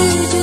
you.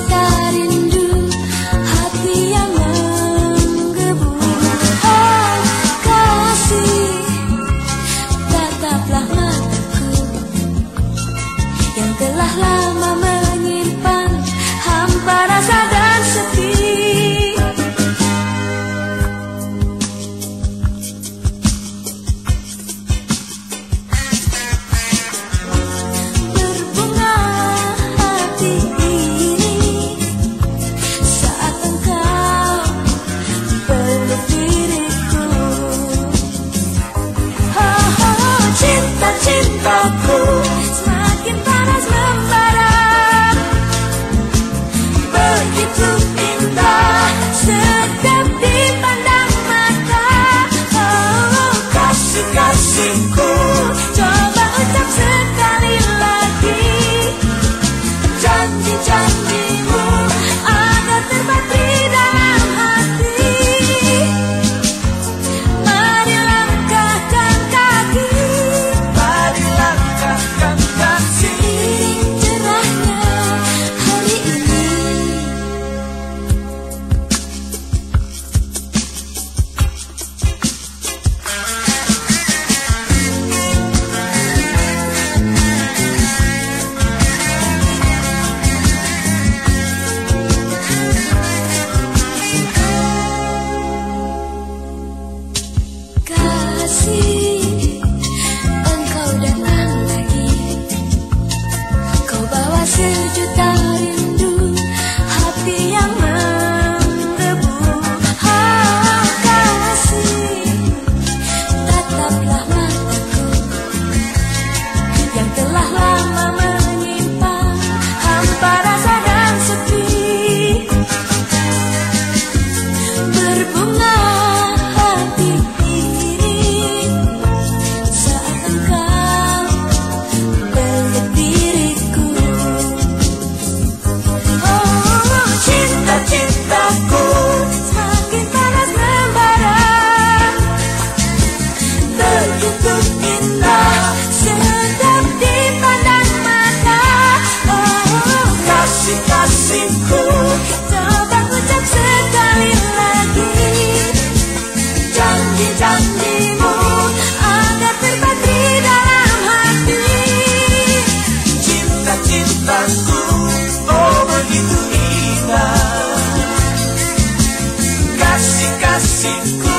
Kasih-kasihku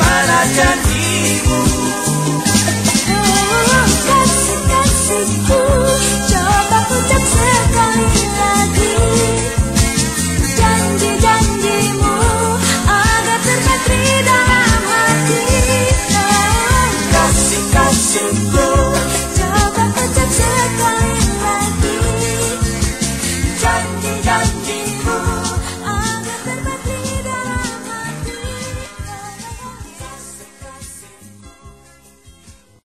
Mana janjimu